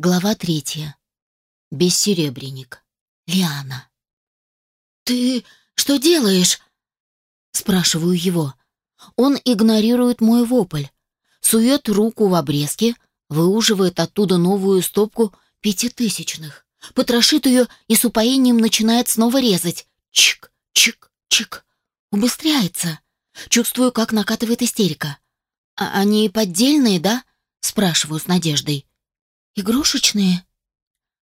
Глава третья. Бессеребренник. Лиана. «Ты что делаешь?» Спрашиваю его. Он игнорирует мой вопль. Сует руку в обрезке, выуживает оттуда новую стопку пятитысячных. Потрошит ее и с упоением начинает снова резать. Чик, чик, чик. Убыстряется. Чувствую, как накатывает истерика. «А они поддельные, да?» Спрашиваю с надеждой. Игрушечные?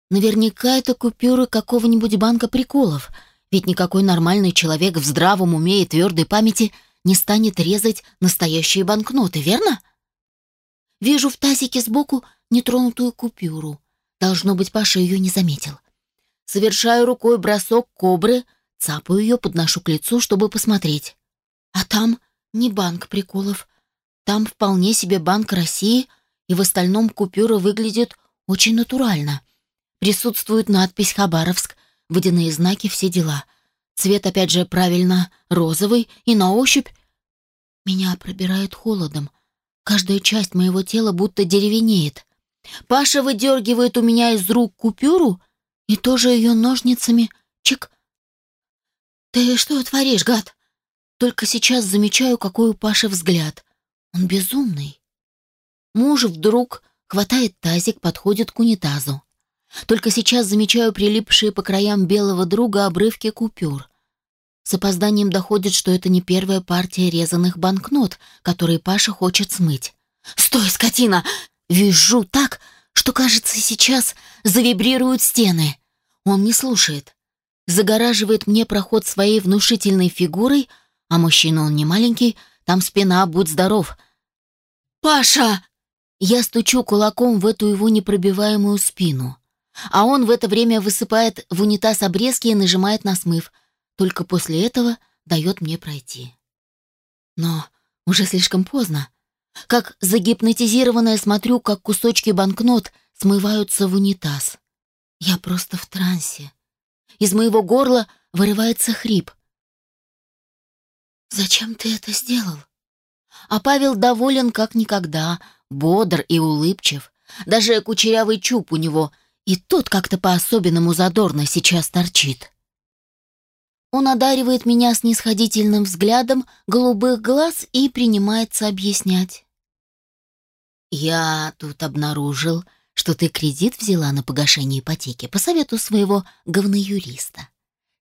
Наверняка это купюры какого-нибудь банка приколов, ведь никакой нормальный человек в здравом уме и твердой памяти не станет резать настоящие банкноты, верно? Вижу в тазике сбоку нетронутую купюру. Должно быть, Паша ее не заметил. Совершаю рукой бросок кобры, цапаю ее, подношу к лицу, чтобы посмотреть. А там не банк приколов. Там вполне себе Банк России, и в остальном купюра выглядит очень натурально. Присутствует надпись «Хабаровск», водяные знаки, все дела. Цвет, опять же, правильно розовый, и на ощупь меня пробирает холодом. Каждая часть моего тела будто деревенеет. Паша выдергивает у меня из рук купюру и тоже ее ножницами чик. «Ты что творишь, гад?» Только сейчас замечаю, какой у Паши взгляд. Он безумный. Муж вдруг Хватает тазик, подходит к унитазу. Только сейчас замечаю прилипшие по краям белого друга обрывки купюр. С опозданием доходит, что это не первая партия резаных банкнот, которые Паша хочет смыть. «Стой, скотина!» Вижу так, что, кажется, сейчас завибрируют стены. Он не слушает. Загораживает мне проход своей внушительной фигурой, а мужчина он не маленький, там спина, будь здоров. «Паша!» Я стучу кулаком в эту его непробиваемую спину. А он в это время высыпает в унитаз обрезки и нажимает на смыв. Только после этого дает мне пройти. Но уже слишком поздно. Как загипнотизированная смотрю, как кусочки банкнот смываются в унитаз. Я просто в трансе. Из моего горла вырывается хрип. «Зачем ты это сделал?» А Павел доволен как никогда, бодр и улыбчив. Даже кучерявый чуб у него и тот как-то по-особенному задорно сейчас торчит. Он одаривает меня снисходительным взглядом голубых глаз и принимается объяснять. «Я тут обнаружил, что ты кредит взяла на погашение ипотеки по совету своего говноюриста.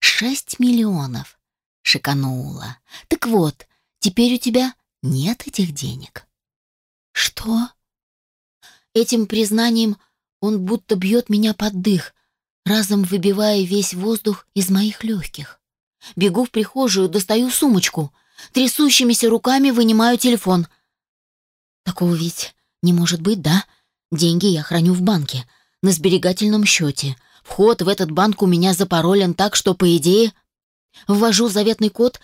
Шесть миллионов. Шиканула. Так вот, теперь у тебя нет этих денег. Что? Этим признанием он будто бьет меня под дых, разом выбивая весь воздух из моих легких. Бегу в прихожую, достаю сумочку, трясущимися руками вынимаю телефон. Такого ведь не может быть, да? Деньги я храню в банке, на сберегательном счете. Вход в этот банк у меня запаролен так, что, по идее, ввожу заветный код,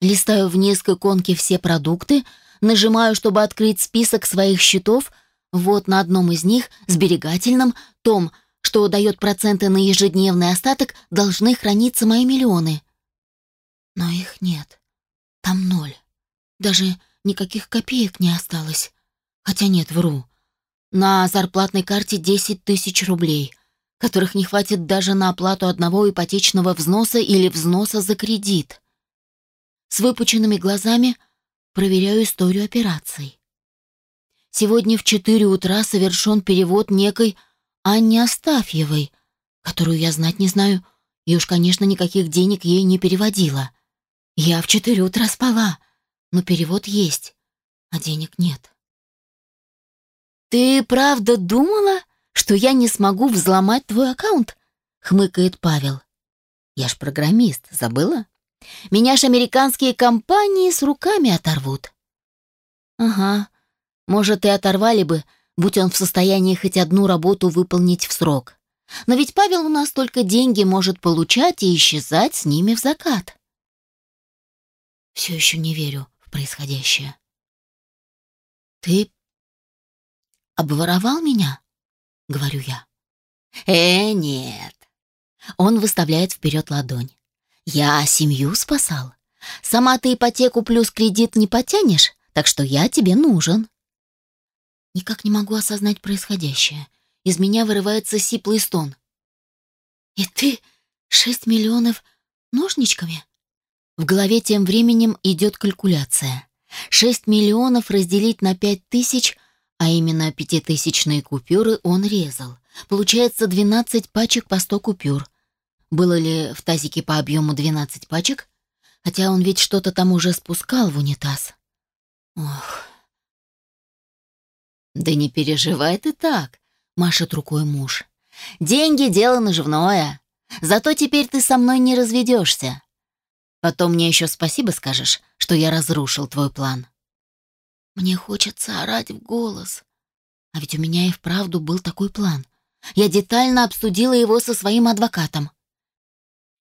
листаю вниз к иконке все продукты, Нажимаю, чтобы открыть список своих счетов. Вот на одном из них, сберегательном, том, что дает проценты на ежедневный остаток, должны храниться мои миллионы. Но их нет. Там ноль. Даже никаких копеек не осталось. Хотя нет, вру. На зарплатной карте 10 тысяч рублей, которых не хватит даже на оплату одного ипотечного взноса или взноса за кредит. С выпученными глазами – проверяю историю операций. Сегодня в 4 утра совершен перевод некой Анне Астафьевой, которую я знать не знаю, и уж, конечно, никаких денег ей не переводила. Я в 4 утра спала, но перевод есть, а денег нет. «Ты правда думала, что я не смогу взломать твой аккаунт?» — хмыкает Павел. «Я ж программист, забыла?» Меня ж американские компании с руками оторвут. Ага, может и оторвали бы, будь он в состоянии хоть одну работу выполнить в срок. Но ведь Павел у нас только деньги может получать и исчезать с ними в закат. Все еще не верю в происходящее. Ты обворовал меня? Говорю я. Э, нет. Он выставляет вперед ладонь. Я семью спасал. Сама ты ипотеку плюс кредит не потянешь, так что я тебе нужен. Никак не могу осознать происходящее. из меня вырывается сиплый стон. «И ты шесть миллионов ножничками?» В голове тем временем идет калькуляция. Шесть миллионов разделить на пять тысяч, а именно пятитысячные купюры он резал. Получается двенадцать пачек по сто купюр. Было ли в тазике по объему двенадцать пачек? Хотя он ведь что-то там уже спускал в унитаз. Ох. «Да не переживай ты так», — машет рукой муж. «Деньги — дело наживное. Зато теперь ты со мной не разведешься. Потом мне еще спасибо скажешь, что я разрушил твой план». Мне хочется орать в голос. А ведь у меня и вправду был такой план. Я детально обсудила его со своим адвокатом.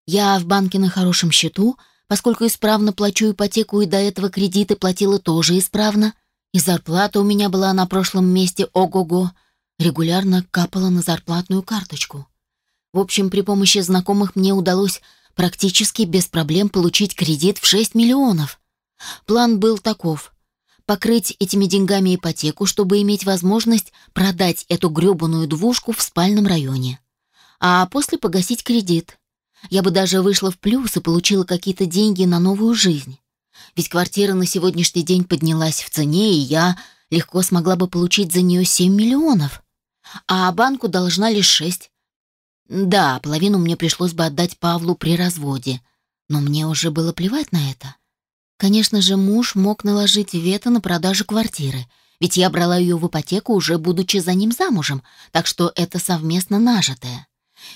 Я в банке на хорошем счету, поскольку исправно плачу ипотеку и до этого кредиты платила тоже исправно, и зарплата у меня была на прошлом месте ого-го, регулярно капала на зарплатную карточку. В общем, при помощи знакомых мне удалось практически без проблем получить кредит в 6 миллионов. План был таков — покрыть этими деньгами ипотеку, чтобы иметь возможность продать эту грёбаную двушку в спальном районе. А после погасить кредит. Я бы даже вышла в плюс и получила какие-то деньги на новую жизнь. Ведь квартира на сегодняшний день поднялась в цене, и я легко смогла бы получить за нее 7 миллионов. А банку должна лишь 6. Да, половину мне пришлось бы отдать Павлу при разводе, но мне уже было плевать на это. Конечно же, муж мог наложить вето на продажу квартиры, ведь я брала ее в ипотеку, уже будучи за ним замужем, так что это совместно нажитое.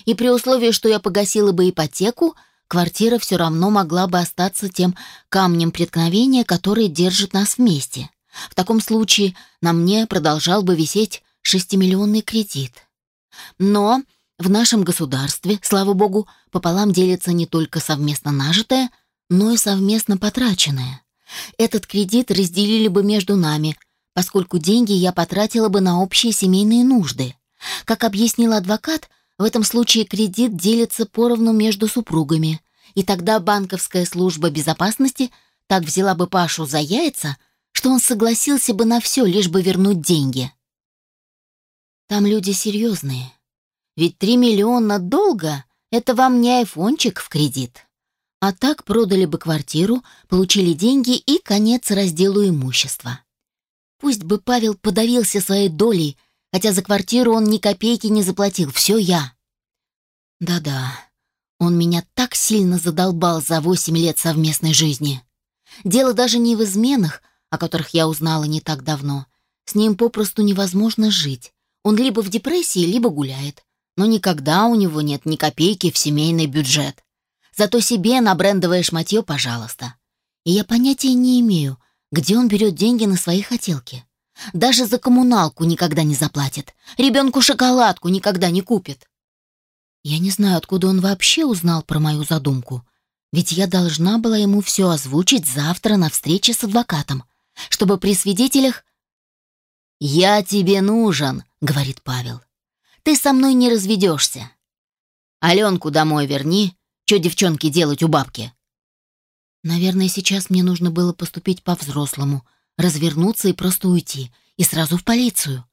И при условии, что я погасила бы ипотеку, квартира все равно могла бы остаться тем камнем преткновения, который держит нас вместе. В таком случае на мне продолжал бы висеть шестимиллионный кредит. Но в нашем государстве, слава богу, пополам делится не только совместно нажитое, но и совместно потраченное. Этот кредит разделили бы между нами, поскольку деньги я потратила бы на общие семейные нужды. Как объяснил адвокат, в этом случае кредит делится поровну между супругами, и тогда банковская служба безопасности так взяла бы Пашу за яйца, что он согласился бы на все, лишь бы вернуть деньги. Там люди серьезные. Ведь три миллиона долга — это вам не айфончик в кредит. А так продали бы квартиру, получили деньги и конец разделу имущества. Пусть бы Павел подавился своей долей, хотя за квартиру он ни копейки не заплатил, все я. Да-да, он меня так сильно задолбал за восемь лет совместной жизни. Дело даже не в изменах, о которых я узнала не так давно. С ним попросту невозможно жить. Он либо в депрессии, либо гуляет. Но никогда у него нет ни копейки в семейный бюджет. Зато себе на брендовое шматье, пожалуйста. И я понятия не имею, где он берет деньги на свои хотелки. Даже за коммуналку никогда не заплатит. Ребенку шоколадку никогда не купит. Я не знаю, откуда он вообще узнал про мою задумку. Ведь я должна была ему все озвучить завтра на встрече с адвокатом, чтобы при свидетелях... «Я тебе нужен», — говорит Павел. «Ты со мной не разведешься. Аленку домой верни. Что девчонки делать у бабки?» Наверное, сейчас мне нужно было поступить по-взрослому, развернуться и просто уйти, и сразу в полицию.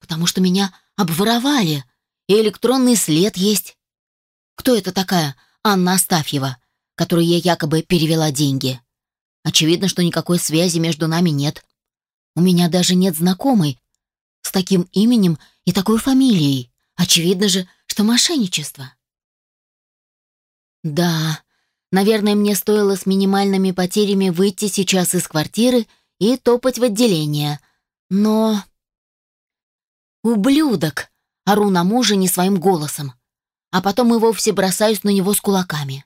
Потому что меня обворовали, и электронный след есть. Кто это такая Анна Астафьева, которой я якобы перевела деньги? Очевидно, что никакой связи между нами нет. У меня даже нет знакомой с таким именем и такой фамилией. Очевидно же, что мошенничество. Да, наверное, мне стоило с минимальными потерями выйти сейчас из квартиры и топать в отделение. Но... Ублюдок! ору на мужа не своим голосом, а потом и вовсе бросаюсь на него с кулаками.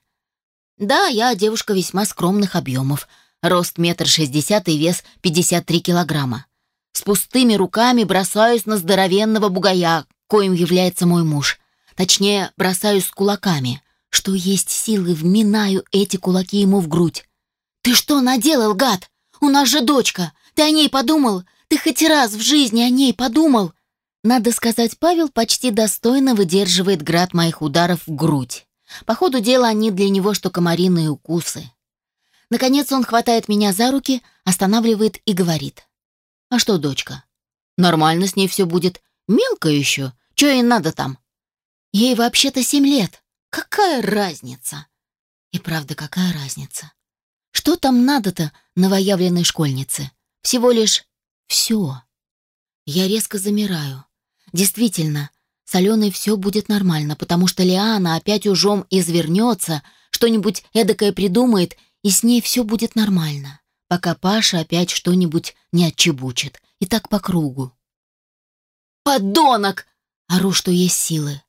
Да, я девушка весьма скромных объемов, рост метр шестьдесят и вес пятьдесят три килограмма. С пустыми руками бросаюсь на здоровенного бугая, коим является мой муж. Точнее, бросаюсь с кулаками. Что есть силы, вминаю эти кулаки ему в грудь. «Ты что наделал, гад? У нас же дочка! Ты о ней подумал? Ты хоть раз в жизни о ней подумал?» Надо сказать, Павел почти достойно выдерживает град моих ударов в грудь. По ходу дела они для него что комариные укусы. Наконец он хватает меня за руки, останавливает и говорит. «А что, дочка? Нормально с ней все будет. Мелко еще. Че ей надо там? Ей вообще-то семь лет. Какая разница? И правда, какая разница? Что там надо-то новоявленной школьнице? Всего лишь все. Я резко замираю. Действительно, с Аленой все будет нормально, потому что Лиана опять ужом извернется, что-нибудь эдакое придумает, и с ней все будет нормально, пока Паша опять что-нибудь не отчебучит. И так по кругу. «Подонок!» — ору, что есть силы.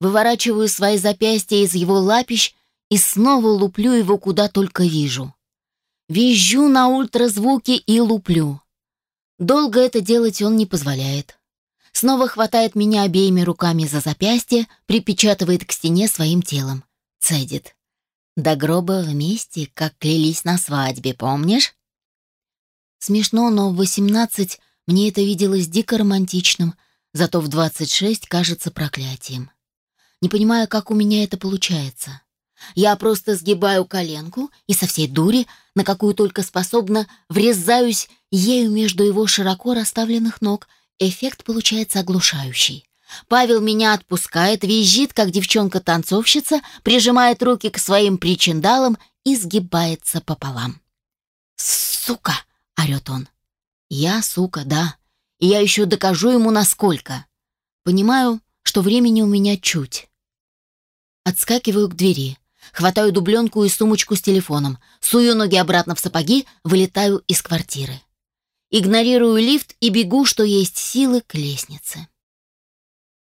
Выворачиваю свои запястья из его лапищ и снова луплю его куда только вижу. Визжу на ультразвуке и луплю. Долго это делать он не позволяет. Снова хватает меня обеими руками за запястье, припечатывает к стене своим телом. Цедит. До гроба вместе, как клялись на свадьбе, помнишь? Смешно, но в 18 мне это виделось дико романтичным, зато в 26 кажется проклятием. Не понимаю, как у меня это получается. Я просто сгибаю коленку и со всей дури, на какую только способна, врезаюсь ею между его широко расставленных ног. Эффект получается оглушающий. Павел меня отпускает, визжит, как девчонка-танцовщица, прижимает руки к своим причиндалам и сгибается пополам. «Сука!» — орёт он. «Я, сука, да. И я еще докажу ему, насколько. Понимаю, что времени у меня чуть». Отскакиваю к двери. Хватаю дубленку и сумочку с телефоном, сую ноги обратно в сапоги, вылетаю из квартиры. Игнорирую лифт и бегу, что есть силы, к лестнице.